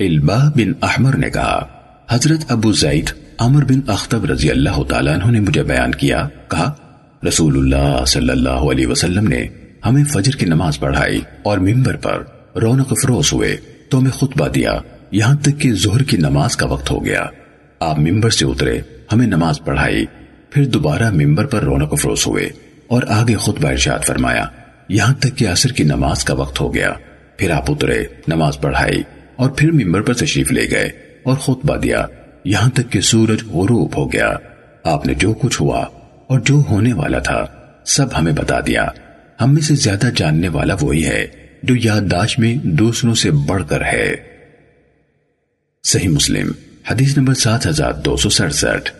Alba بن احمر نے کہا، حضرت ابو زید عمر بن اختب رضی اللہ تعالیٰ عنہ نے مجھے بیان کیا۔ کہا، رسول اللہ صلی اللہ علیہ وسلم نے ہمیں فجر کی نماز پڑھائی اور ممبر پر رونق فروز ہوئے تو ہمیں خطبہ دیا۔ یہاں تک کہ ظہر کی نماز کا وقت ہو گیا۔ آپ ممبر سے اترے، ہمیں نماز پڑھائی، پھر دوبارہ ممبر پر رونق فروز ہوئے اور آگے خطبہ ارشاد فرمایا۔ یہاں تک کہ عصر کی نماز کا وقت ہو گیا۔ پھر آپ اترے، نماز پڑھائی۔ اور پھر ممبر پر تشریف لے گئے اور خطبہ دیا۔ یہاں تک کہ سورج غروب ہو گیا۔ آپ نے جو کچھ ہوا اور جو ہونے والا تھا، سب ہمیں بتا دیا۔ ہم میں سے زیادہ جاننے والا وہی ہے جو یادداشت میں دوسروں سے بڑھ کر ہے۔ صحیح مسلم، حدیث نمبر سات ہزار دو سو سڑسٹھ۔